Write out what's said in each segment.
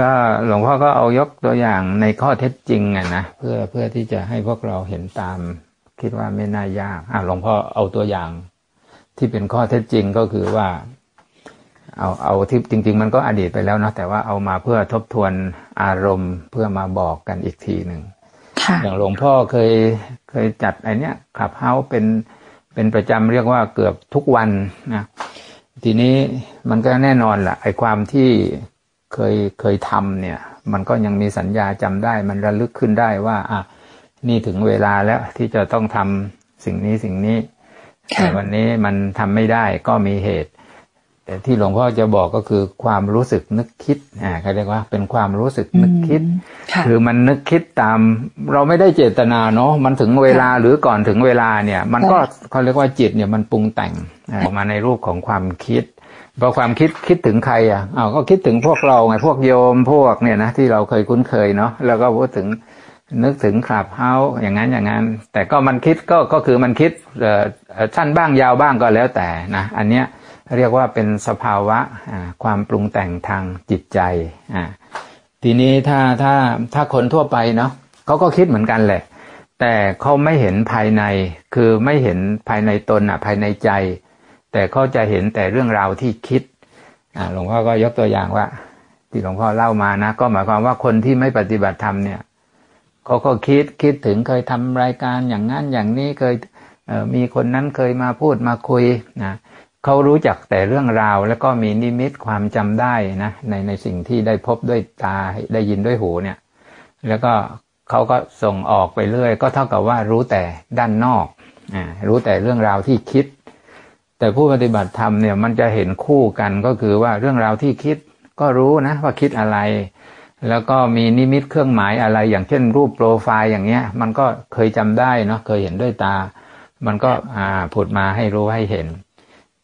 ก็หลวงพ่อก็เอายกตัวอย่างในข้อเท็จจริงอะนะเพื่อเพื่อที่จะให้พวกเราเห็นตาม คิดว่าไม่น่ายากอะหลวงพ่อเอาตัวอย่าง ที่เป็นข้อเท็จจริงก็คือว่า เอาเอาที่จริง ๆ มันก็อดีตไปแล้วเนาะแต่ว่าเอามาเพื่อทบทวนอารมณ์เพื่อมาบอกกันอีกทีหนึ่งค่ะอย่างหลวงพ่อเคยเคยจัดไอเนี้ยขับเฮาเป็นเป็นประจำเรียกว่าเกือบทุกวันนะทีนี้มันก็แน่นอนแหละไอความที่ เคยเคยทำเนี่ย มันก็ยังมีสัญญาจำได้ มันระลึกขึ้นได้ว่า อะนี่ถึงเวลาแล้วที่จะต้องทำสิ่งนี้สิ่งนี้ค่ะแต่วันนี้มันทำไม่ได้ก็มีเหตุ แต่ที่หลวงพ่อจะบอกก็คือความรู้สึกนึกคิดอ่าเขาเรียกว่าเป็นความรู้สึกนึกคิดค่ะคือมันนึกคิดตาม เราไม่ได้เจตนาเนาะมันถึงเวลาหรือก่อนถึงเวลาเนี่ย มันก็เขาเรียกว่าจิตเนี่ยมันปรุงแต่งออกมาในรูปของความคิด พอความคิดคิดถึงใครอะเอาก็คิดถึงพวกเราไงพวกโยมพวกเนี่ยนะที่เราเคยคุ้นเคยเนาะแล้วก็พูดถึงนึกถึงคลับเฮาอย่างนั้นอย่างนั้น แต่ก็มันคิดก็ก็คือมันคิดเอ่อเอ่อสั้นบ้างยาวบ้างก็แล้วแต่นะอันเนี้ยเรียกว่าเป็นสภาวะอ่าความปรุงแต่งทางจิตใจอ่าทีนี้ถ้าถ้าถ้าคนทั่วไปเนาะเขาก็คิดเหมือนกันแหละ แต่เขาไม่เห็นภายในคือไม่เห็นภายในตนอะภายในใจ แต่เขาจะเห็นแต่เรื่องราวที่คิดหลวงพ่อก็ยกตัวอย่างว่า ที่หลวงพ่อเล่ามานะ ก็หมายความว่าคนที่ไม่ปฏิบัติธรรมเนี่ยเขาก็คิดคิดถึงเคยทำรายการอย่างนั้นอย่างนี้เคยเมีคนนั้นเคยมาพูดมาคุยนะเขารู้จักแต่เรื่องราว แล้วก็มีนิมิตความจำได้นะในในสิ่งที่ได้พบด้วยตาได้ยินด้วยหูเนี่ย แล้วก็เขาก็ส่งออกไปเรื่อย ก็เท่ากับว่ารู้แต่ด้านนอกอ่ารู้แต่เรื่องราวที่คิด แต่ผู้ปฏิบัติธรรมเนี่ยมันจะเห็นคู่กันก็คือว่าเรื่องราวที่คิดก็รู้นะว่าคิดอะไร แล้วก็มีนิมิตเครื่องหมายอะไร อย่างเช่นรูปโปรไฟล์อย่างเงี้ย มันก็เคยจำได้เนาะเคยเห็นด้วยตา มันก็อ่าผุดมาให้รู้ให้เห็น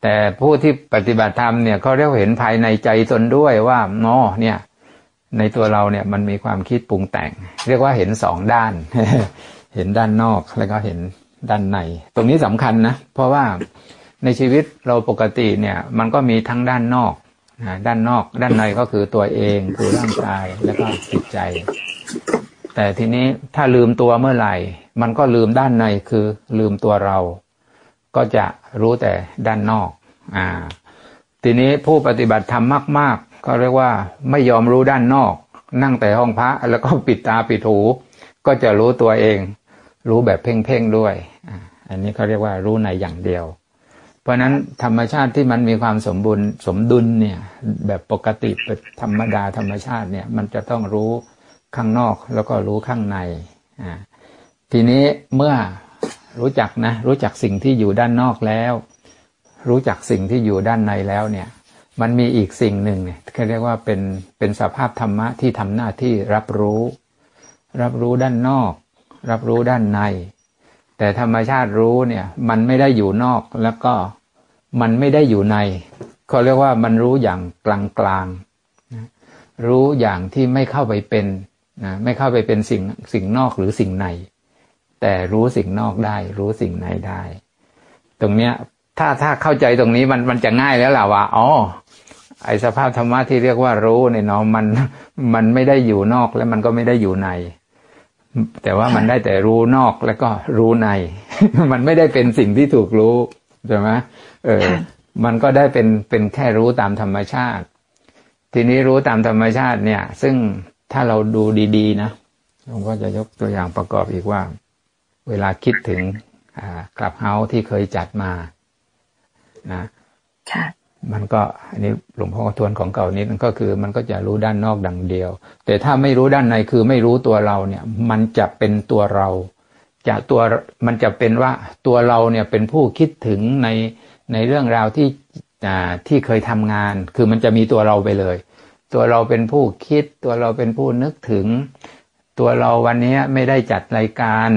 แต่ผู้ที่ปฏิบัติธรรมเนี่ยเขาเรียกเห็นภายในใจตนด้วยว่าอ๋อเนี่ยในตัวเราเนี่ยมันมีความคิดปรุงแต่ง เรียกว่าเห็นสองด้าน เห็นด้านนอกแล้วก็เห็นด้านใน ตรงนี้สำคัญนะ เพราะว่า ในชีวิตเราปกติเนี่ยมันก็มีทั้งด้านนอกนะด้านนอกด้านในก็คือตัวเองคือร่างกายแล้วก็จิตใจ แต่ทีนี้ถ้าลืมตัวเมื่อไหร่ มันก็ลืมด้านในคือลืมตัวเรา ก็จะรู้แต่ด้านนอกอ่าทีนี้ผู้ปฏิบัติธรรมมาก ๆ ก็เรียกว่าไม่ยอมรู้ด้านนอก นั่งแต่ห้องพระแล้วก็ปิดตาปิดหู ก็จะรู้ตัวเอง รู้แบบเพ่งๆด้วยอันนี้เขาเรียกว่ารู้ในอย่างเดียว เพราะนั้นธรรมชาติที่มันมีความสมบูรณ์สมดุลเนี่ย แบบปกติเป็นธรรมดาธรรมชาติเนี่ย มันจะต้องรู้ข้างนอกแล้วก็รู้ข้างในอ่าทีนี้เมื่อรู้จักนะ รู้จักสิ่งที่อยู่ด้านนอกแล้ว รู้จักสิ่งที่อยู่ด้านในแล้วเนี่ย มันมีอีกสิ่งหนึ่งเนี่ยเขาเรียกว่าเป็นเป็นสภาพธรรมะที่ทำหน้าที่รับรู้ รับรู้ด้านนอก รับรู้ด้านใน แต่ธรรมชาติรู้เนี่ย มันไม่ได้อยู่นอกแล้วก็มันไม่ได้อยู่ในเขาเรียกว่ามันรู้อย่างกลางกลางๆนะรู้อย่างที่ไม่เข้าไปเป็นนะไม่เข้าไปเป็นสิ่งสิ่งนอกหรือสิ่งใน แต่รู้สิ่งนอกได้ รู้สิ่งในได้ ตรงเนี้ย ถ้าถ้าเข้าใจตรงนี้มันมันจะง่ายแล้วล่ะว่าอ๋อไอสภาพธรรมะที่เรียกว่ารู้เนี่ยเนาะมันมันไม่ได้อยู่นอกและมันก็ไม่ได้อยู่ใน แต่ว่ามันได้แต่รู้นอกแล้วก็รู้ใน มันไม่ได้เป็นสิ่งที่ถูกรู้ใช่ไหมเออค่ะมันก็ได้เป็นเป็นแค่รู้ตามธรรมชาติ ทีนี้รู้ตามธรรมชาติเนี่ย ซึ่งถ้าเราดูดีๆนะผมก็จะยกตัวอย่างประกอบอีกว่า เวลาคิดถึงอ่ากลับเฮาที่เคยจัดมา นะค่ะ มันก็อันนี้หลวงพ่อทวนของเก่านิดนึงก็คือ มันก็จะรู้ด้านนอกดังเดียว แต่ถ้าไม่รู้ด้านในคือไม่รู้ตัวเราเนี่ย มันจะเป็นตัวเราจะตัวมันจะเป็นว่าตัวเราเนี่ยเป็นผู้คิดถึงในในเรื่องราวที่อ่าที่เคยทำงาน คือมันจะมีตัวเราไปเลย ตัวเราเป็นผู้คิด ตัวเราเป็นผู้นึกถึง ตัวเราวันนี้ไม่ได้จัดรายการ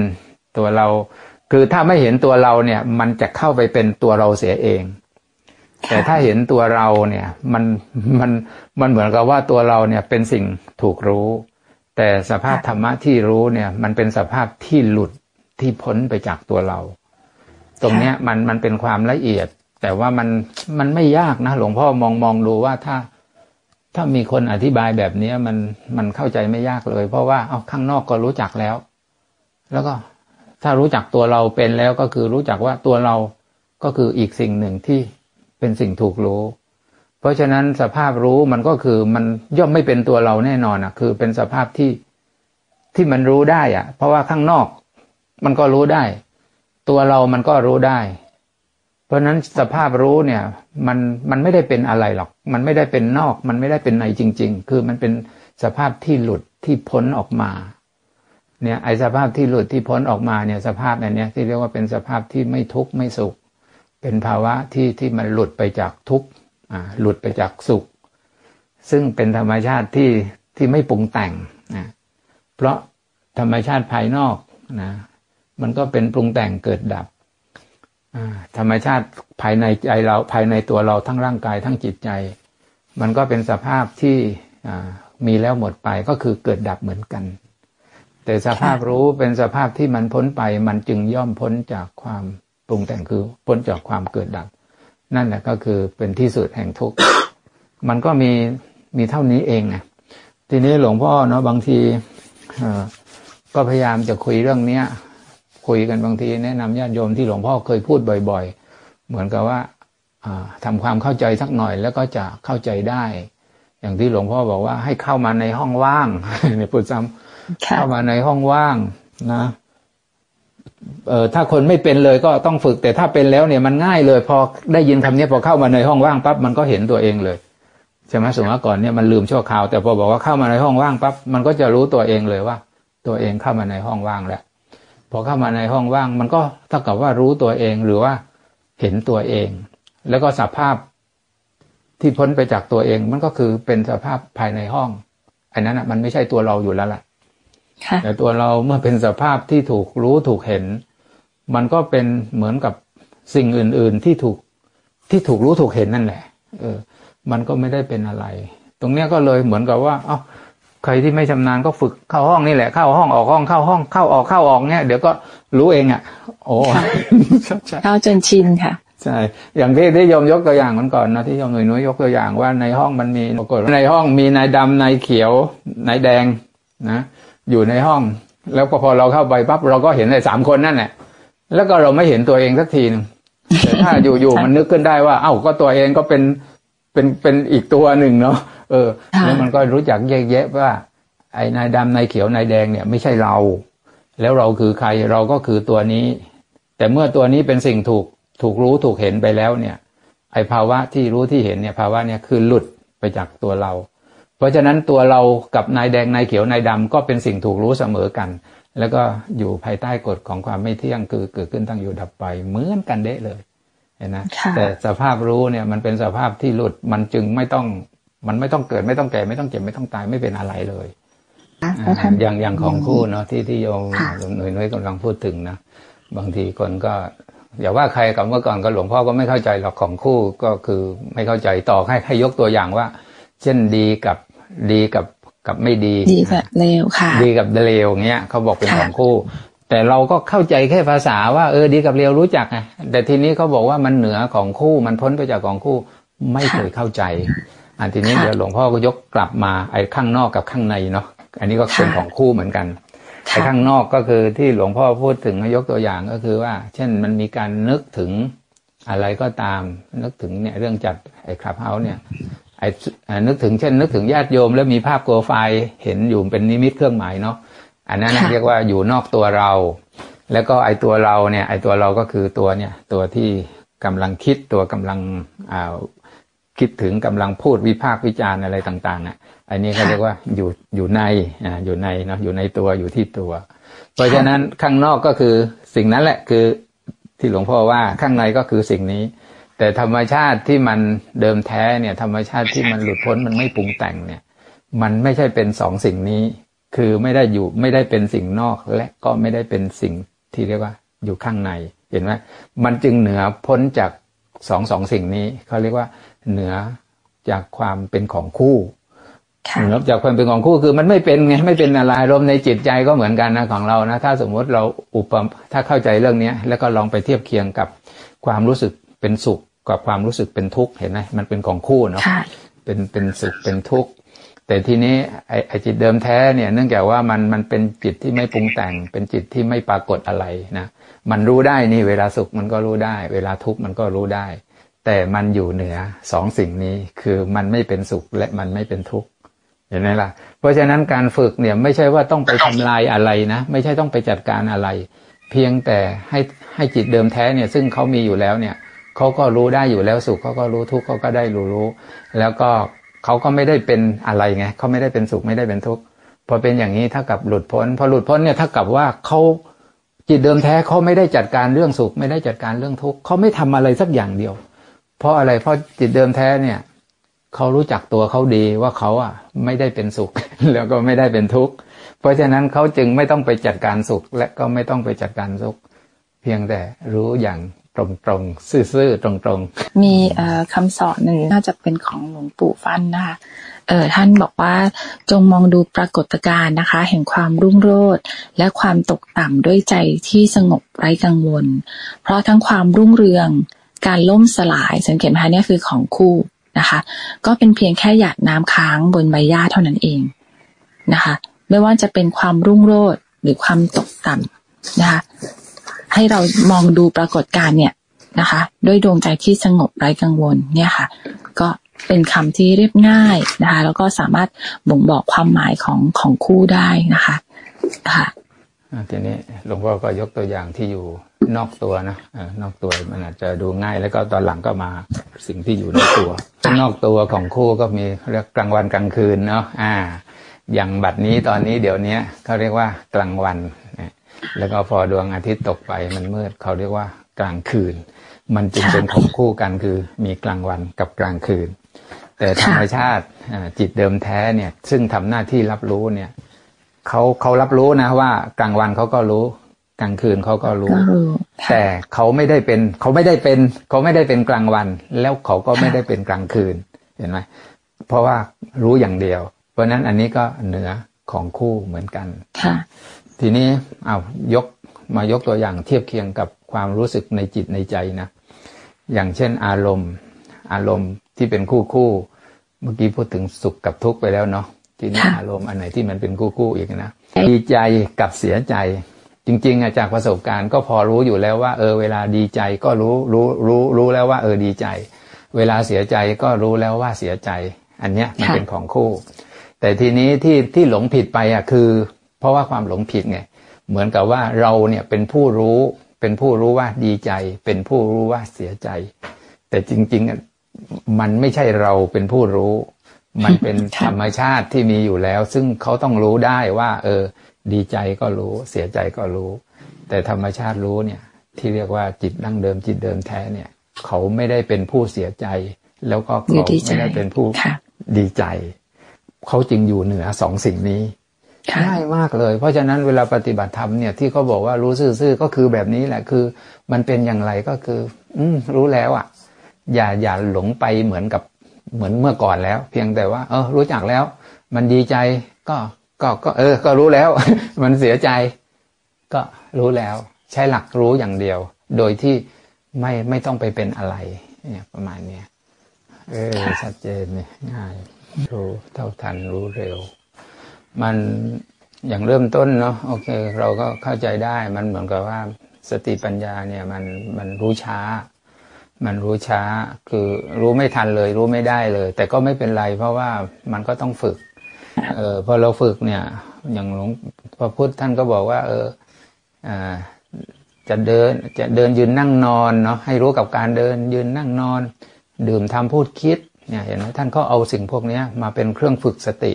ตัวเรา คือถ้าไม่เห็นตัวเราเนี่ย มันจะเข้าไปเป็นตัวเราเสียเอง แต่ถ้าเห็นตัวเราเนี่ยมันมันมันเหมือนกับว่าตัวเราเนี่ยเป็นสิ่งถูกรู้ แต่สภาพธรรมะที่รู้เนี่ยมันเป็นสภาพที่หลุดที่พ้นไปจากตัวเรา ตรงเนี้ยมันมันเป็นความละเอียด แต่ว่ามันมันไม่ยากนะ หลวงพ่อมองมองดูว่าถ้าถ้ามีคนอธิบายแบบนี้มันมันเข้าใจไม่ยากเลย เพราะว่าเอาข้างนอกก็รู้จักแล้ว แล้วก็ถ้ารู้จักตัวเราเป็นแล้วก็คือรู้จักว่าตัวเราก็คืออีกสิ่งหนึ่งที่ เป็นสิ่งถูกรู้ เพราะฉะนั้นสภาพรู้มันก็คือมันย่อมไม่เป็นตัวเราแน่นอนอะ คือเป็นสภาพที่ที่มันรู้ได้อะ เพราะว่าข้างนอก มันก็รู้ได้ ตัวเรามันก็รู้ได้ เพราะฉะนั้นสภาพรู้เนี่ย มันมันไม่ได้เป็นอะไรหรอก มันไม่ได้เป็นนอก มันไม่ได้เป็นในจริง ๆ คือมันเป็นสภาพที่หลุดที่พ้นออกมาเนี่ยไอสภาพที่หลุดที่พ้นออกมาเนี่ยสภาพอันเนี้ยที่เรียกว่าเป็นสภาพที่ไม่ทุกข์ไม่สุข เป็นภาวะที่ที่มันหลุดไปจากทุกข์หลุดไปจากสุข ซึ่งเป็นธรรมชาติที่ที่ไม่ปรุงแต่งนะเพราะธรรมชาติภายนอกนะมันก็เป็นปรุงแต่งเกิดดับธรรมชาติภายในใจเราภายในตัวเราทั้งร่างกายทั้งจิตใจ มันก็เป็นสภาพที่มีแล้วหมดไปก็คือเกิดดับเหมือนกัน แต่สภาพรู้เป็นสภาพที่มันพ้นไป มันจึงย่อมพ้นจากความ ปรุงแต่งคือพ้นจากความเกิดดับ นั่นแหละก็คือเป็นที่สุดแห่งทุกข์มันก็มีมีเท่านี้เองนะทีนี้หลวงพ่อเนาะบางทีก็พยายามจะคุยเรื่องเนี้ย คุยกันบางทีแนะนำญาติโยมที่หลวงพ่อเคยพูดบ่อย ๆ เหมือนกับว่าทำความเข้าใจสักหน่อยแล้วก็จะเข้าใจได้ อย่างที่หลวงพ่อบอกว่าให้เข้ามาในห้องว่างในพูดซ้ำเข้ามาในห้องว่างนะเออ ถ้าคนไม่เป็นเลยก็ต้องฝึก แต่ถ้าเป็นแล้วเนี่ยมันง่ายเลย พอได้ยินคำนี้พอเข้ามาในห้องว่างปั๊บมันก็เห็นตัวเองเลยใช่ไหมสมมติก่อนเนี่ยมันลืมชั่วคราว แต่พอบอกว่าเข้ามาในห้องว่างปั๊บมันก็จะรู้ตัวเองเลยว่า ตัวเองเข้ามาในห้องว่างแล้วพอเข้ามาในห้องว่าง มันก็เท่ากับว่ารู้ตัวเองหรือว่าเห็นตัวเอง แล้วก็สภาพที่พ้นไปจากตัวเองมันก็คือเป็นสภาพภายในห้องอันนั้นอะมันไม่ใช่ตัวเราอยู่แล้วล่ะ แต่ตัวเราเมื่อเป็นสภาพที่ถูกรู้ถูกเห็น มันก็เป็นเหมือนกับสิ่งอื่น ๆที่ถูกที่ถูกรู้ถูกเห็นนั่นแหละ เออ มันก็ไม่ได้เป็นอะไร ตรงเนี้ยก็เลยเหมือนกับว่า เอ้าใครที่ไม่ชำนาญก็ฝึกเข้าห้องนี่แหละเข้าห้องออกห้องเข้าห้องเข้าออกเข้าออกเนี่ยเดี๋ยวก็รู้เองอะ โอ้เข้าจนชินค่ะใช่ อย่างที่ที่ยมยกตัวอย่างมันก่อนนะที่ยมหน่วยน้อยยกตัวอย่างว่าในห้องมันมีปรากฏในห้องมีนายดำนายเขียวนายแดงนะ อยู่ในห้อง แล้วพอเราเข้าไปปั๊บเราก็เห็นไอ้สามคนนั่นแหละแล้วก็เราไม่เห็นตัวเองสักทีนึงแต่ถ้าอยู่ๆมันนึกขึ้นได้ว่า เอ้าก็ตัวเองก็เป็นเป็นเป็นอีกตัวหนึ่งเนาะเออ แล้วมันก็รู้จักแยกแยะว่า ไอ้นายดำนายเขียวนายแดงเนี่ยไม่ใช่เรา แล้วเราคือใครเราก็คือตัวนี้ แต่เมื่อตัวนี้เป็นสิ่งถูกถูกรู้ถูกเห็นไปแล้วเนี่ย ไอ้ภาวะที่รู้ที่เห็นเนี่ยภาวะเนี่ยคือหลุดไปจากตัวเรา เพราะฉะนั้นตัวเรากับนายแดงนายเขียวนายดำก็เป็นสิ่งถูกรู้เสมอกัน แล้วก็อยู่ภายใต้กฎของความไม่เที่ยงคือเกิดขึ้นตั้งอยู่ดับไปเหมือนกันเด้เลยเห็นนะแต่สภาพรู้เนี่ยมันเป็นสภาพที่หลุดมันจึงไม่ต้องมันไม่ต้องเกิดไม่ต้องแก่ไม่ต้องเจ็บไม่ต้องตายไม่เป็นอะไรเลยอย่างอย่างของคู่เนาะที่ที่โยมหน่วยน้อยกำลังพูดถึงนะบางทีคนก็อย่าว่าใครกับเมื่อก่อนก็หลวงพ่อก็ไม่เข้าใจหรอกของคู่ก็คือไม่เข้าใจต่อให้ให้ยกตัวอย่างว่า เช่นดีกับ ดีกับกับไม่ดี ดีกับเลวค่ะ ดีกับเลวเงี้ยเขาบอกเป็นของคู่ แต่เราก็เข้าใจแค่ภาษาว่าเออดีกับเลวรู้จักไงแต่ทีนี้เขาบอกว่ามันเหนือของคู่มันพ้นไปจากของคู่ไม่เคยเข้าใจ อันทีนี้เดี๋ยวหลวงพ่อก็ยกกลับมาไอ้ข้างนอกกับข้างในเนาะอันนี้ก็เป็นของคู่เหมือนกันไอ้ข้างนอกก็คือที่หลวงพ่อพูดถึงยกตัวอย่างก็คือว่า เช่นมันมีการนึกถึงอะไรก็ตามนึกถึงเนี่ยเรื่องจัดไอ้คลับเฮาส์เนี่ย ไอ้นึกถึงเช่น นึกถึงญาติโยมแล้วมีภาพโกไฟเห็นอยู่เป็นนิมิตเครื่องหมายเนาะอันนั้นเรียกว่าอยู่นอกตัวเรา แล้วก็ไอ้ตัวเราเนี่ย ไอ้ตัวเราก็คือตัวเนี่ย ตัวที่กำลังคิดตัวกำลังอ่าคิดถึงกำลังพูดวิพากษ์วิจารณ์อะไรต่างๆอะอันนี้เขาเรียกว่าอยู่อยู่ในอ่าอยู่ในเนาะอยู่ในตัวอยู่ที่ตัว เพราะฉะนั้นข้างนอกก็คือสิ่งนั้นแหละคือที่หลวงพ่อว่าข้างในก็คือสิ่งนี้ แต่ธรรมชาติที่มันเดิมแท้เนี่ย ธรรมชาติที่มันหลุดพ้นมันไม่ปรุงแต่งเนี่ย มันไม่ใช่เป็นสองสิ่งนี้ คือไม่ได้อยู่ไม่ได้เป็นสิ่งนอกและก็ไม่ได้เป็นสิ่งที่เรียกว่า อยู่ข้างในเห็นไหมมันจึงเหนือพ้นจากสองสองสิ่งนี้เขาเรียกว่า เหนือจากความเป็นของคู่เหนือจากความเป็นของคู่คือมันไม่เป็นไงไม่เป็นอะไรรมในจิตใจก็เหมือนกันนะของเรานะถ้าสมมุติเราอุปถ้าเข้าใจเรื่องเนี้ยแล้วก็ลองไปเทียบเคียงกับความรู้สึกเป็นสุข กับความรู้สึกเป็นทุกข์เห็นไหมมันเป็นของคู่เนาะเป็นเป็นสุขเป็นทุกข์แต่ทีนี้ไอ้ไอ้จิตเดิมแท้เนี่ยเนื่องจากว่ามันมันเป็นจิตที่ไม่ปรุงแต่ง เป็นจิตที่ไม่ปรากฏอะไรนะมันรู้ได้นี่เวลาสุขมันก็รู้ได้ เวลาทุกข์มันก็รู้ได้ แต่มันอยู่เหนือสองสิ่งนี้คือมันไม่เป็นสุขและมันไม่เป็นทุกข์เห็นไหมล่ะ เพราะฉะนั้นการฝึกเนี่ยไม่ใช่ว่าต้องไปทำลายอะไรนะ ไม่ใช่ต้องไปจัดการอะไร เพียงแต่ให้ให้จิตเดิมแท้เนี่ยซึ่งเขามีอยู่แล้วเนี่ย เขาก็รู้ได้อยู่แล้วสุขเขาก็รู้ทุกข์เขาก็ได้รู้รู้ แล้วก็เขาก็ไม่ได้เป็นอะไรไงเขาไม่ได้เป็นสุขไม่ได้เป็นทุกข์พอเป็นอย่างนี้ถ้ากับหลุดพ้น พอหลุดพ้นเนี่ยถ้ากับว่าเขาจิตเดิมแท้เขาไม่ได้จัดการเรื่องสุข ไม่ได้จัดการเรื่องทุกข์เขาไม่ทำอะไรสักอย่างเดียว เพราะอะไรเพราะจิตเดิมแท้เนี่ยเขารู้จักตัวเขาดีว่าเขาอะไม่ได้เป็นสุข แล้วก็ไม่ได้เป็นทุกข์เพราะฉะนั้นเขาจึงไม่ต้องไปจัดการสุขและก็ไม่ต้องไปจัดการทุกข์เพียงแต่รู้อย่าง ตรงๆซื่อๆตรงๆ มีคำสอนหนึ่งน่าจะเป็นของหลวงปู่ฟันนะคะเออท่านบอกว่าจงมองดูปรากฏการณ์นะคะ แห่งความรุ่งโรจน์และความตกต่ำด้วยใจที่สงบไร้กังวล เพราะทั้งความรุ่งเรืองการล่มสลายสังเกตไหมคะเนี่ยคือของคู่นะคะ ก็เป็นเพียงแค่หยาดน้ำค้างบนใบหญ้าเท่านั้นเองนะคะ ไม่ว่าจะเป็นความรุ่งโรจน์หรือความตกต่ำนะคะ ให้เรามองดูปรากฏการณ์เนี่ยนะคะ ด้วยดวงใจที่สงบไร้กังวลเนี่ยค่ะ ก็เป็นคำที่เรียบง่ายนะคะ แล้วก็สามารถบ่งบอกความหมายของของคู่ได้นะคะค่ะทีนี้หลวงพ่อก็ยกตัวอย่างที่อยู่นอกตัวนะนอกตัวมันอาจจะดูง่ายแล้วก็ตอนหลังก็มาสิ่งที่อยู่ในตัวนอกตัวของคู่ก็มีเรียกกลางวันกลางคืนเนาะอ่า อย่างบัดนี้ตอนนี้เดี๋ยวนี้เขาเรียกว่ากลางวันนะ แล้วก็พอดวงอาทิตย์ตกไปมันมืดเขาเรียกว่ากลางคืน มันจึงเป็นของคู่กันคือมีกลางวันกับกลางคืน แต่ธรรมชาติอ่าจิตเดิมแท้เนี่ยซึ่งทำหน้าที่รับรู้เนี่ยเขาเขารับรู้นะว่ากลางวันเขาก็รู้กลางคืนเขาก็รู้ก็รู้ค่ะแต่เขาไม่ได้เป็นเขาไม่ได้เป็นเขาไม่ได้เป็นกลางวัน แล้วเขาก็ไม่ได้เป็นกลางคืนเห็นไหมเพราะว่ารู้อย่างเดียว เพราะฉะนั้นอันนี้ก็เหนือของคู่เหมือนกันค่ะ ทีนี้เอายกมายกตัวอย่างเทียบเคียงกับความรู้สึกในจิตในใจนะอย่างเช่นอารมณ์ อารมณ์ที่เป็นคู่คู่เมื่อกี้พูดถึงสุขกับทุกข์ไปแล้วเนาะทีนี้ค่ะอารมณ์อันไหนที่มันเป็นคู่คู่อีกนะดีใจกับเสียใจ จริงๆอะจากประสบการณ์ก็พอรู้อยู่แล้วว่า เออเวลาดีใจก็รู้รู้รู้รู้แล้วว่าเออดีใจ เวลาเสียใจก็รู้แล้วว่าเสียใจ อันเนี้ยมันค่ะเป็นของคู่ แต่ทีนี้ที่ที่หลงผิดไปอะคือ เพราะว่าความหลงผิดไงเหมือนกับว่าเราเนี่ยเป็นผู้รู้เป็นผู้รู้ว่าดีใจ เป็นผู้รู้ว่าเสียใจ แต่จริงๆอะมันไม่ใช่เราเป็นผู้รู้ มันเป็นค่ะธรรมชาติที่มีอยู่แล้ว ซึ่งเขาต้องรู้ได้ว่า เออ ดีใจก็รู้ เสียใจก็รู้ แต่ธรรมชาติรู้เนี่ย ที่เรียกว่าจิตดั้งเดิมจิตเดิมแท้เนี่ย เขาไม่ได้เป็นผู้เสียใจ แล้วก็หรือเขาดีใจไม่ได้เป็นผู้ค่ะดีใจ เขาจึงอยู่เหนือสองสิ่งนี้ค่ะ ง่ายมากเลย เพราะฉะนั้นเวลาปฏิบัติธรรมเนี่ยที่เขาบอกว่ารู้ซื่อๆก็คือแบบนี้แหละคือ มันเป็นอย่างไรก็คือ อืมรู้แล้วอะ อย่าอย่าหลงไปเหมือนกับเหมือนเมื่อก่อนแล้ว เพียงแต่ว่า เออ รู้จักแล้ว มันดีใจก็ก็ก็ เออ ก็รู้แล้ว มันเสียใจ ก็รู้แล้ว ใช้หลักรู้อย่างเดียว โดยที่ไม่ไม่ต้องไปเป็นอะไร เนี่ยประมาณเนี้ยเออชัดเจนเนี่ยง่ายรู้เท่าทันรู้เร็ว มันอย่างเริ่มต้นเนาะโอเค เราก็เข้าใจได้มันเหมือนกับว่าสติปัญญาเนี่ยมันมันรู้ช้า มันรู้ช้าคือรู้ไม่ทันเลย รู้ไม่ได้เลย แต่ก็ไม่เป็นไร เพราะว่ามันก็ต้องฝึกเออพอเราฝึกเนี่ย อย่างหลวงพระพุทธท่านก็บอกว่า เอออ่าจะเดินจะเดินยืนนั่งนอนเนาะให้รู้กับการเดินยืนนั่งนอน ดื่มทำพูดคิดเนี่ยเห็นไหมท่านก็เอาสิ่งพวกนี้มาเป็นเครื่องฝึกสติ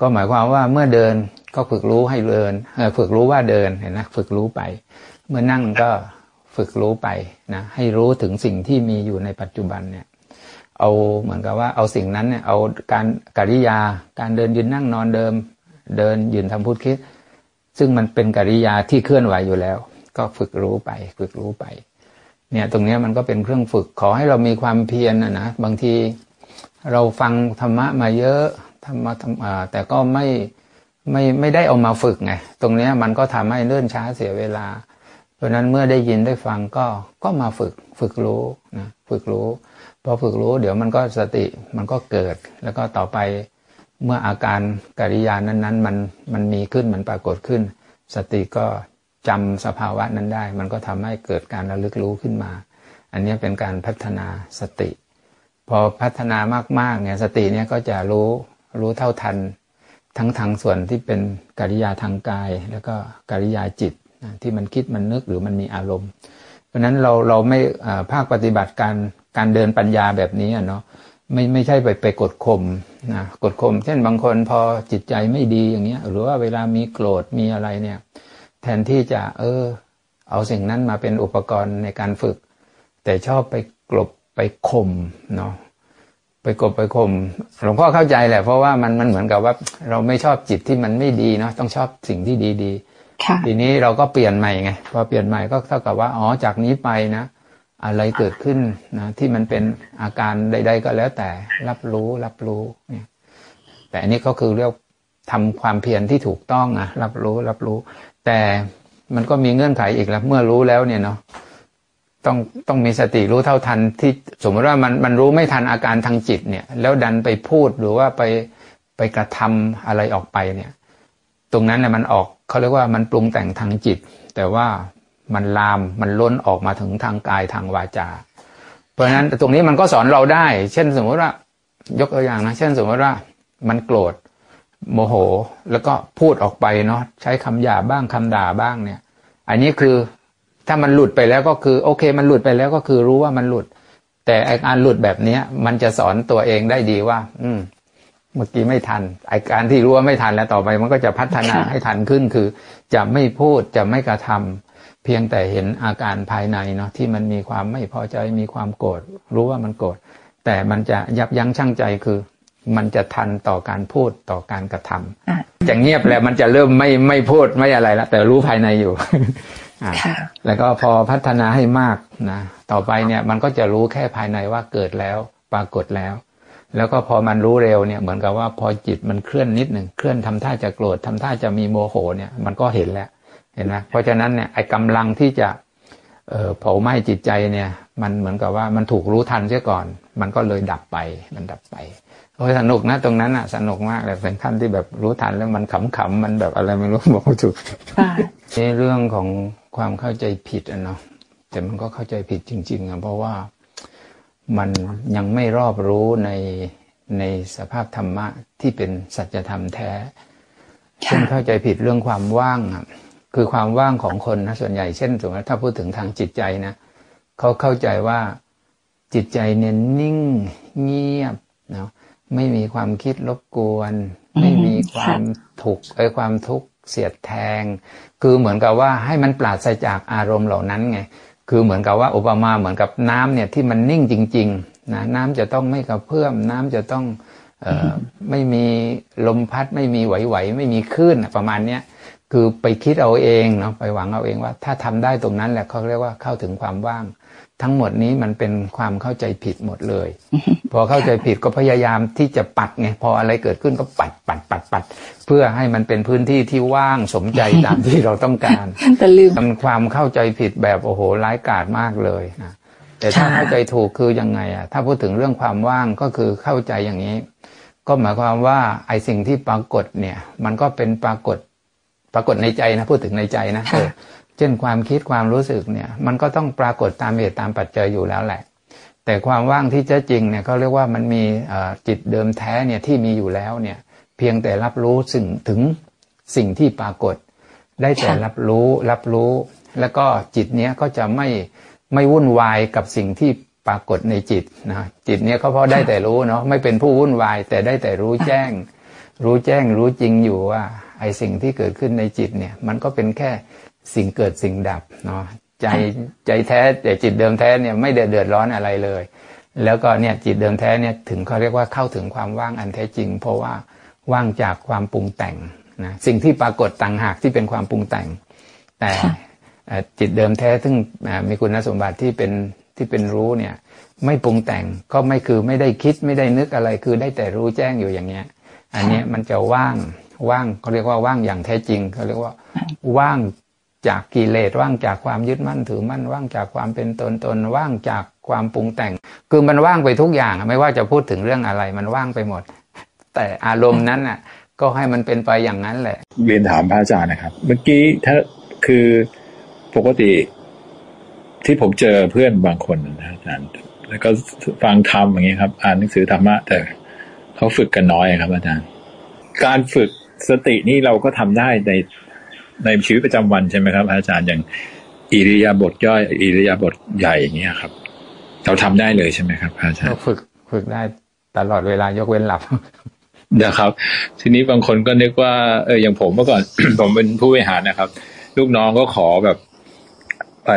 ก็หมายความว่าเมื่อเดินก็ฝึกรู้ให้เดินฝึกรู้ว่าเดินเห็นไหมฝึกรู้ไป เมื่อนั่งก็ฝึกรู้ไปนะให้รู้ถึงสิ่งที่มีอยู่ในปัจจุบันเนี่ยเอาเหมือนกับว่าเอาสิ่งนั้นเนี่ยเอาการกริยาการเดินยืนนั่งนอนเดิม เดินยืนทำพูดคิด ซึ่งมันเป็นกริยาที่เคลื่อนไหวอยู่แล้ว ก็ฝึกรู้ไป ฝึกรู้ไป เนี่ยตรงนี้มันก็เป็นเครื่องฝึกขอให้เรามีความเพียรนะนะบางทีเราฟังธรรมะมาเยอะ ธรรมะธรรมอ่าแต่ก็ไม่ไม่ไม่ได้เอามาฝึกไงตรงนี้มันก็ทำให้เลื่อนช้าเสียเวลา เพราะนั้นเมื่อได้ยินได้ฟังก็ก็มาฝึกฝึกรู้นะฝึกรู้พอฝึกรู้เดี๋ยวมันก็สติมันก็เกิด แล้วก็ต่อไปเมื่ออาการกิริยานั้นๆ มันมันมีขึ้นมันปรากฏขึ้น สติก็จำสภาวะนั้นได้ มันก็ทำให้เกิดการระลึกรู้ขึ้นมา อันนี้เป็นการพัฒนาสติ พอพัฒนามากๆเนี่ยสติเนี่ยก็จะรู้ รู้เท่าทัน ทั้งทางส่วนที่เป็นกิริยาทางกาย แล้วก็กิริยาจิตที่มันคิดมันนึกหรือมันมีอารมณ์ เพราะฉะนั้นเราเราไม่ภาคปฏิบัติการการเดินปัญญาแบบนี้เนาะไม่ไม่ใช่ไปไปกดข่มนะกดข่มเช่นบางคนพอจิตใจไม่ดีอย่างเงี้ย หรือว่าเวลามีโกรธมีอะไรเนี่ย แทนที่จะ เออ เอาสิ่งนั้นมาเป็นอุปกรณ์ในการฝึก แต่ชอบไปกลบไปข่มเนาะ ไปกบไปข่มหลวงพ่อเข้าใจแหละ เพราะว่ามันมันเหมือนกับว่า เราไม่ชอบจิตที่มันไม่ดีเนาะต้องชอบสิ่งที่ดีๆทีนี้เราก็เปลี่ยนใหม่ไงพอเปลี่ยนใหม่ก็เท่ากับว่าอ๋อจากนี้ไปนะอะไรเกิดขึ้นนะที่มันเป็นอาการใด ๆ ก็แล้วแต่รับรู้รับรู้เนี่ยแต่อันนี้ก็คือเรียกทำความเพียรที่ถูกต้องนะรับรู้รับรู้ แต่มันก็มีเงื่อนไขอีกแล้วเมื่อรู้แล้วเนี่ยเนาะ ต้องต้องมีสติรู้เท่าทันที่สมมติว่ามันมันรู้ไม่ทันอาการทางจิตเนี่ย แล้วดันไปพูดหรือว่าไปไปกระทำอะไรออกไปเนี่ย ตรงนั้นเนี่ยมันออกเขาเรียกว่ามันปรุงแต่งทางจิต แต่ว่ามันลามมันล้นออกมาถึงทางกายทางวาจา เพราะฉะนั้นตรงนี้มันก็สอนเราได้ เช่นสมมติว่ายกตัวอย่างนะ เช่นสมมติว่ามันโกรธโมโห แล้วก็พูดออกไปเนาะใช้คำหยาบ้างคำด่าบ้างเนี่ย อันนี้คือ ถ้ามันหลุดไปแล้วก็คือโอเค มันหลุดไปแล้วก็คือรู้ว่ามันหลุด แต่อาการหลุดแบบเนี้ย มันจะสอนตัวเองได้ดีว่า อืม เมื่อกี้ไม่ทันไอการที่รู้ว่าไม่ทันแล้วต่อไป มันก็จะพัฒนาให้ทันขึ้นคือ จะไม่พูดจะไม่กระทำเพียงแต่เห็นอาการภายในเนาะที่มันมีความไม่พอใจมีความโกรธรู้ว่ามันโกรธแต่มันจะยับยั้งชั่งใจคือ มันจะทันต่อการพูดต่อการกระทำจะเงียบแล้วมันจะเริ่มไม่ไม่พูดไม่อะไรละแต่รู้ภายในอยู่ แล้วก็พอพัฒนาให้มากนะต่อไปเนี่ยมันก็จะรู้แค่ภายในว่าเกิดแล้วปรากฏแล้ว แล้วก็พอมันรู้เร็วเนี่ยเหมือนกับว่าพอจิตมันเคลื่อนนิดหนึ่งเคลื่อนทำท่าจะโกรธทำท่าจะมีโมโหเนี่ยมันก็เห็นแล้วเห็นไหมเพราะฉะนั้นเนี่ยไอ้กำลังที่จะเผาไหม้จิตใจเนี่ย มันเหมือนกับว่ามันถูกรู้ทันเสียก่อน มันก็เลยดับไปมันดับไป โอ้ยสนุกนะตรงนั้นอะ สนุกมากเลยเป็นขั้นที่แบบรู้ทันแล้วมันขำๆมันแบบอะไรไม่รู้บอกถูกนี่เรื่องของความเข้าใจผิดอะเนาะแต่มันก็เข้าใจผิดจริง ๆอะเพราะว่ามันยังไม่รอบรู้ในในสภาพธรรมะที่เป็นสัจธรรมแท้เช่นเข้าใจผิดเรื่องความว่างคือความว่างของคนนะส่วนใหญ่เช่นสมมติถ้าพูดถึงทางจิตใจนะเขาเข้าใจว่าจิตใจเน้นนิ่งเงียบเนาะ ไม่มีความคิดรบกวน ไม่มีความถูกไอ้ความทุกข์เสียดแทง คือเหมือนกับว่าให้มันปราศจากอารมณ์เหล่านั้นไงคือเหมือนกับว่าอุปมาเหมือนกับน้ำเนี่ยที่มันนิ่งจริงๆนะน้ำจะต้องไม่กระเพื่อมน้ำจะต้องออไม่มีลมพัดไม่มีไหวๆไม่มีคลื่นประมาณเนี้ยคือไปคิดเอาเองเนาะไปหวังเอาเองว่า ถ้าทำได้ตรงนั้นแหละเขาเรียกว่าเข้าถึงความว่าง ทั้งหมดนี้มันเป็นความเข้าใจผิดหมดเลย พอเข้าใจผิดก็พยายามที่จะปัดไงพออะไรเกิดขึ้นก็ปัดปัดปัดปัด เพื่อให้มันเป็นพื้นที่ที่ว่างสมใจตามที่เราต้องการแต่ลืมความเข้าใจผิดแบบโอ้โหร้ายกาจมากเลยนะแต่ถ้าเข้าใจถูกคือยังไงอะถ้าพูดถึงเรื่องความว่างก็คือเข้าใจอย่างนี้ ก็หมายความว่าไอ้สิ่งที่ปรากฏเนี่ย มันก็เป็นปรากฏปรากฏในใจนะพูดถึงในใจนะ เช่นความคิดความรู้สึกเนี่ย มันก็ต้องปรากฏตามเหตุตามปัจจัยอยู่แล้วแหละ แต่ความว่างที่แท้จริงเนี่ยเขาเรียกว่ามันมีจิตเดิมแท้เนี่ยที่มีอยู่แล้วเนี่ย เพียงแต่รับรู้สิ่งถึงสิ่งที่ปรากฏ ได้แต่รับรู้รับรู้ แล้วก็จิตเนี้ยก็จะไม่ไม่วุ่นวายกับสิ่งที่ปรากฏในจิตนะจิตเนี้ยเขาพอได้แต่รู้เนาะไม่เป็นผู้วุ่นวาย แต่ได้แต่รู้แจ้ง รู้แจ้งรู้จริงอยู่ว่าไอสิ่งที่เกิดขึ้นในจิตเนี่ย มันก็เป็นแค่ สิ่งเกิดสิ่งดับเนาะใจใจแท้แต่จิตเดิมแท้เนี่ยไม่เดือดเดือดร้อนอะไรเลย แล้วก็เนี่ยจิตเดิมแท้เนี่ยถึงเขาเรียกว่าเข้าถึงความว่างอันแท้จริง เพราะว่าว่างจากความปรุงแต่งนะสิ่งที่ปรากฏต่างหากที่เป็นความปรุงแต่ง แต่จิตเดิมแท้ซึ่งมีคุณสมบัติที่เป็นที่เป็นรู้เนี่ยไม่ปรุงแต่งก็ไม่คือไม่ได้คิดไม่ได้นึกอะไรคือได้แต่รู้แจ้งอยู่อย่างเงี้ย อันนี้มันจะว่างว่างเขาเรียกว่าว่างอย่างแท้จริงเขาเรียกว่าว่าง จากกิเลสว่างจากความยึดมั่นถือมั่นว่างจากความเป็นตนตนว่างจากความปรุงแต่ง คือมันว่างไปทุกอย่างไม่ว่าจะพูดถึงเรื่องอะไร มันว่างไปหมด แต่อารมณ์นั้นน่ะ ก็ให้มันเป็นไปอย่างนั้นแหละ เรียนถามพระอาจารย์นะครับ เมื่อกี้ถ้าคือปกติที่ผมเจอเพื่อนบางคนนะอาจารย์แล้วก็ฟังธรรมอย่างเงี้ยครับ อ่านหนังสือธรรมะ แต่เขาฝึกกันน้อยครับ อาจารย์ การฝึกสตินี่เราก็ทำได้ใน ในชีวิตประจำวันใช่ไหมครับ อาจารย์อย่างอิริยาบถย่อยอิริยาบถใหญ่อย่างเงี้ยครับ เราทำได้เลยใช่ไหมครับ อาจารก็ย์ฝึกฝึกได้ตลอดเวลายกเว้นหลับนะครับ ทีนี้บางคนก็นึกว่าเอออย่างผมเมื่อก่อน ผมเป็นผู้บริหารนะครับ ลูกน้องก็ขอแบบไป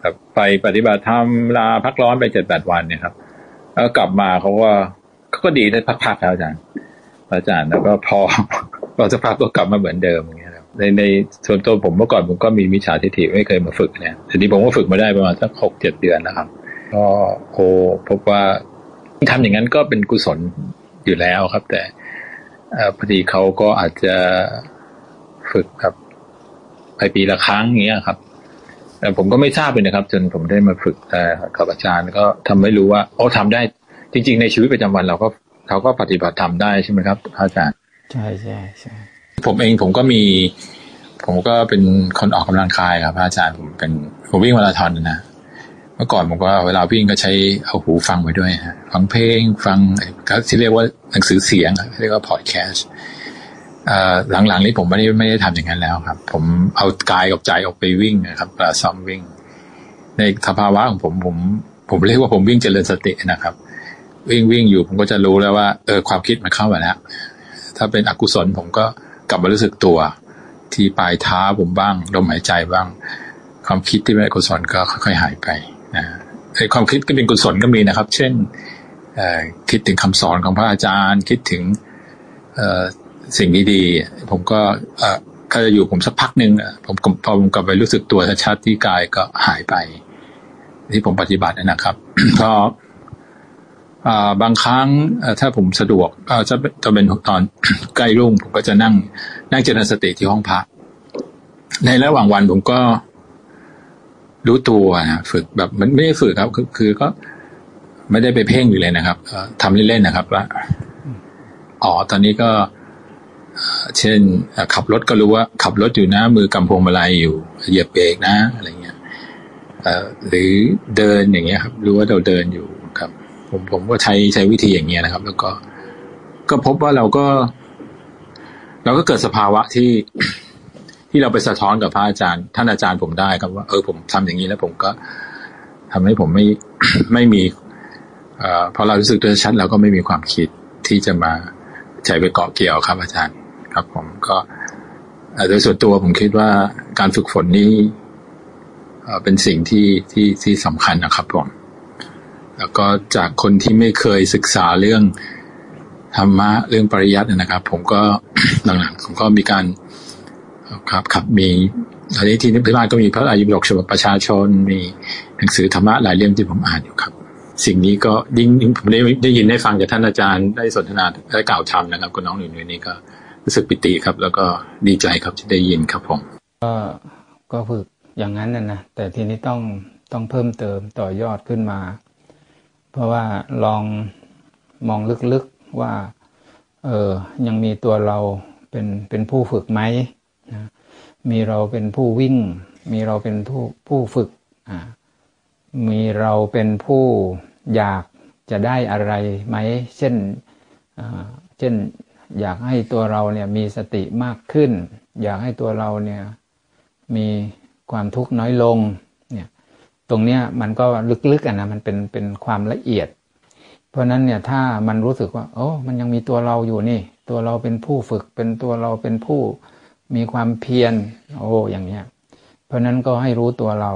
แบบไปปฏิบัติธรรมลาพักร้อนไปเจ็ดแปดวันเนี่ยครับแล้วกลับมาเขาก็เขาก็ดีได้พักๆครับอาจารย์อาจารย์แล้วก็พอพอสักพักก็กลับมาเหมือนเดิมอย่างเงี้ยครับ ในในส่วนตัวผมเมื่อก่อนผมก็มีมิจฉาทิฏฐิไม่เคยมาฝึกเนี่ยทีนี้ผมก็ฝึกมาได้ประมาณสักหกเจ็ดเดือนนะครับ ก็โอพบว่าทำอย่างนั้นก็เป็นกุศลอยู่แล้วครับ แต่อพอดีเขาก็อาจจะฝึกแบบไปปีละครั้งอย่างเงี้ยครับแต่ผมก็ไม่ทราบเลยนะครับ จนผมได้มาฝึกแต่กับอาจารย์ ก็ทำให้รู้ว่าโอ้ทำได้จริง ๆ ในชีวิตประจำวันเราก็เราก็ปฏิบัติทำได้ใช่ไหมครับอาจารย์ ใช่ใช่ใช่ ผมเองผมก็มี ผมก็เป็นคนออกกำลังกายครับอาจารย์ผมเป็นผมวิ่งมาราธอนนะเมื่อก่อนผมก็เวลาวิ่งก็ใช้เอาหูฟังไว้ด้วยฮะฟังเพลงฟังก็ที่เรียกว่าหนังสือเสียงเรียกว่าพอดแคสต์หลังๆนี้ผมไม่ได้ไม่ได้ทำอย่างนั้นแล้วครับ ผมเอากายกับใจออกไปวิ่งนะครับเวลาซ้อมวิ่ง ในสภาวะของผมผม ผมเรียกว่าผมวิ่งเจริญสตินะครับ วิ่งวิ่งอยู่ผมก็จะรู้แล้วว่าเออความคิดมันเข้ามาแล้วถ้าเป็นอกุศลผมก็ กลับมารู้สึกตัว ที่ปลายเท้าผมบ้างลมหายใจบ้าง ความคิดที่เป็นอกุศลก็ค่อยๆหายไปนะไอ้ความคิดก็เป็นกุศลก็มีนะครับ เช่นคิดถึงคำสอนของพระอาจารย์ คิดถึงสิ่งดีๆผมก็เอ่อก็จะอยู่ผมสักพักหนึ่งผมพอผมกลับไปรู้สึกตัวชัดๆที่กายก็หายไป ที่ผมปฏิบัตินะครับก็อ่า บางครั้งถ้าผมสะดวกจะจะเป็นตอนใกล้รุ่งผมก็จะนั่ง นั่งเจริญสติที่ห้องพักในระหว่างวันผมก็รู้ตัวนะฝึกแบบมันไม่ได้ฝึกครับ คือคือก็ไม่ได้ไปเพ่งอยู่เลยนะครับทำเล่นๆนะครับว่าอ๋อตอนนี้ก็ เช่นขับรถก็รู้ว่า ขับรถอยู่นะ มือกำพวงมาลัยอยู่เหยียบเบรกนะอะไรเงี้ยหรือเดินอย่างเงี้ยครับ รู้ว่าเราเดินอยู่ ผมผมก็ใช้ใช้วิธีอย่างเงี้ยนะครับ แล้วก็ก็พบว่าเราก็ เราก็เกิดสภาวะที่ที่เราไปสะท้อนกับพระอาจารย์ ท่านอาจารย์ผมได้ครับว่าเออผมทำอย่างนี้แล้วผมก็ทำให้ผมไม่ไม่มีเอ่อพอเรารู้สึกตัวชัดเราก็ไม่มีความคิดที่จะมาใจไปเกาะเกี่ยวครับ อาจารย์ ครับ ผมก็โดยส่วนตัวผมคิดว่าการฝึกฝนนี้อ่อเป็นสิ่งที่ที่ที่สำคัญนะครับผม แล้วก็จากคนที่ไม่เคยศึกษาเรื่องธรรมะเรื่องปริยัตินะครับ ผมก็หลังๆผมก็มีการครับครับมีตอนนี้ที่นิพพานก็มีพระอายุบกฉบับประชาชน มีหนังสือธรรมะหลายเล่มที่ผมอ่านอยู่ครับ สิ่งนี้ก็ยิ่งผมได้ได้ยินได้ฟังจากท่านอาจารย์ได้สนทนาได้กล่าวธรรมนะครับคุณน้องหนุ่ยๆนี่ก็รู้สึกปิติครับ แล้วก็ดีใจครับที่ได้ยินครับผม ก็ก็ฝึกอย่างนั้นนะนะแต่ทีนี้ต้องต้องเพิ่มเติมต่อยอดขึ้นมา เพราะว่าลองมองลึกๆว่า เออยังมีตัวเราเป็นเป็นผู้ฝึกไหมนะมีเราเป็นผู้วิ่ง มีเราเป็นผู้ผู้ฝึกอ่ามีเราเป็นผู้อยากจะได้อะไรไหม เช่นเช่นอยากให้ตัวเราเนี่ยมีสติมากขึ้น อยากให้ตัวเราเนี่ยมีความทุกข์น้อยลง ตรงเนี้ยมันก็ลึกๆอะนะมันเป็นเป็นความละเอียด เพราะฉะนั้นเนี่ยถ้ามันรู้สึกว่า โอ้มันยังมีตัวเราอยู่นี่ ตัวเราเป็นผู้ฝึกเป็นตัวเราเป็นผู้มีความเพียรโอ้อย่างเนี้ย เพราะฉะนั้นก็ให้รู้ตัวเรา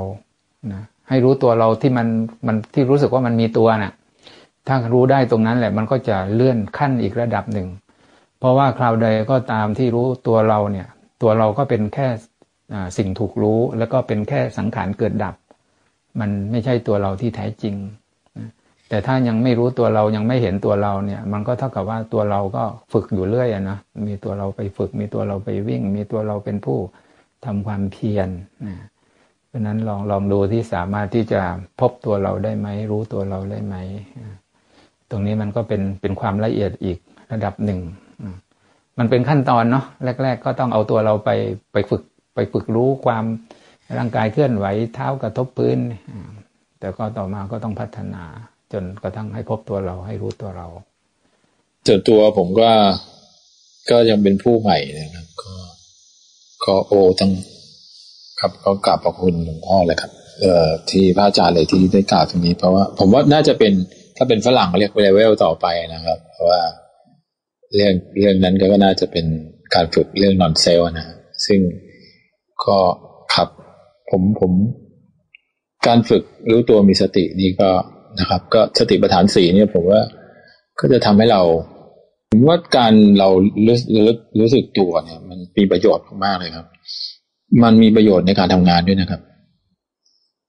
นะให้รู้ตัวเราที่มันมันที่รู้สึกว่ามันมีตัวน่ะ ถ้ารู้ได้ตรงนั้นแหละมันก็จะเลื่อนขั้นอีกระดับหนึ่ง เพราะว่าคราวใดก็ตามที่รู้ตัวเราเนี่ย ตัวเราก็เป็นแค่สิ่งถูกรู้แล้วก็เป็นแค่สังขารเกิดดับ มันไม่ใช่ตัวเราที่แท้จริง แต่ถ้ายังไม่รู้ตัวเรายังไม่เห็นตัวเราเนี่ย มันก็เท่ากับว่าตัวเราก็ฝึกอยู่เรื่อยนะมีตัวเราไปฝึก มีตัวเราไปวิ่ง มีตัวเราเป็นผู้ทำความเพียรนะเพราะนั้นลองลองดูที่สามารถที่จะพบตัวเราได้ไหมรู้ตัวเราได้ไหมตรงนี้มันก็เป็นเป็นความละเอียดอีกระดับหนึ่งมันเป็นขั้นตอนเนาะแรก ๆ ก็ต้องเอาตัวเราไปไปฝึกไปฝึกรู้ความ ร่างกายเคลื่อนไหวเท้ากระทบพื้น แต่ก็ต่อมาก็ต้องพัฒนา จนกระทั่งให้พบตัวเราให้รู้ตัวเราส่วนตัวผมก็ก็ยังเป็นผู้ใหม่นะครับ ก็ก็โอ้ต้องครับก็กราบขอบคุณหลวงพ่อเลยครับ เอ่อที่พระอาจารย์เลยที่ได้กล่าวตรงนี้ เพราะว่าผมว่าน่าจะเป็นถ้าเป็นฝรั่งเรียกเลเวลต่อไปนะครับ เพราะว่าเรื่องเรื่องนั้นก็น่าจะเป็นการฝึกเรื่องนอนเซลนะซึ่งก็ ผมผมการฝึกรู้ตัวมีสตินี่ก็นะครับ ก็สติปัฏฐานสี่เนี่ยผมว่าก็จะทำให้เราผมว่าการเรารู้รู้รู้สึกตัวเนี่ย มันมีประโยชน์มากเลยครับ มันมีประโยชน์ในการทำงานด้วยนะครับ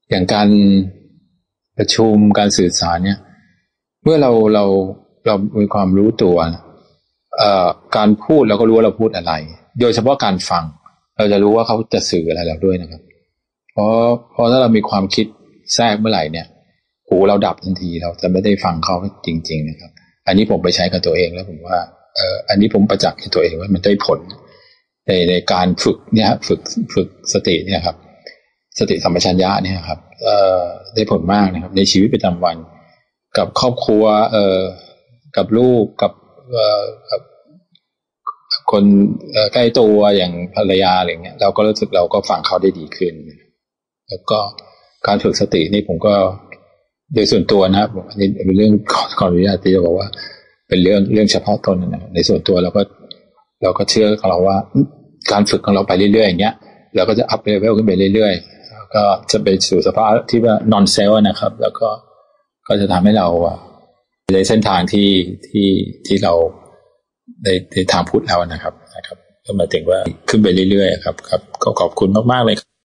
อย่างการประชุมการสื่อสารเนี่ย เมื่อเราเราเรามีความรู้ตัวเอ่อการพูดเราก็รู้ว่าเราพูดอะไร โดยเฉพาะการฟัง เราจะรู้ว่าเขาจะสื่ออะไรเราด้วยนะครับ เพราะเพราะถ้าเรามีความคิดแทรกเมื่อไหร่เนี่ยหูเราดับทันทีเราจะไม่ได้ฟังเขาจริง ๆ นะครับ อันนี้ผมไปใช้กับตัวเองแล้วผมว่าเอออันนี้ผมประจักษ์ในตัวเองว่ามันได้ผลในในการฝึกเนี่ยฝึกฝึกสติเนี่ยครับ สติสัมปชัญญะเนี่ยครับเอ่อได้ผลมากนะครับ ในชีวิตประจำวัน กับครอบครัว เอ่อกับลูกกับเอ่อกับคนใกล้ตัวอย่างภรรยาอะไรเงี้ยเราก็รู้สึกเราก็ฟังเขาได้ดีขึ้น แล้วก็การฝึกสตินี่ผมก็โดยส่วนตัวนะครับอันนี้เป็นเรื่องขออนุญาตที่จะบอกว่า เป็นเรื่องเรื่องเฉพาะตนนะในส่วนตัวเราก็เราก็เชื่อของเราว่า การฝึกของเราไปเรื่อยๆอย่างเงี้ยเราก็จะอัพเลเวลขึ้นไปเรื่อยๆก็จะไปสู่สภาพที่ว่านอนเซลนะครับ แล้วก็ก็จะทำให้เราในเส้นทางที่ที่ที่เราในในทางพุทธแล้วนะครับนะครับก็มาถึงว่าขึ้นไปเรื่อยๆครับครับก็ขอบคุณมากๆเลย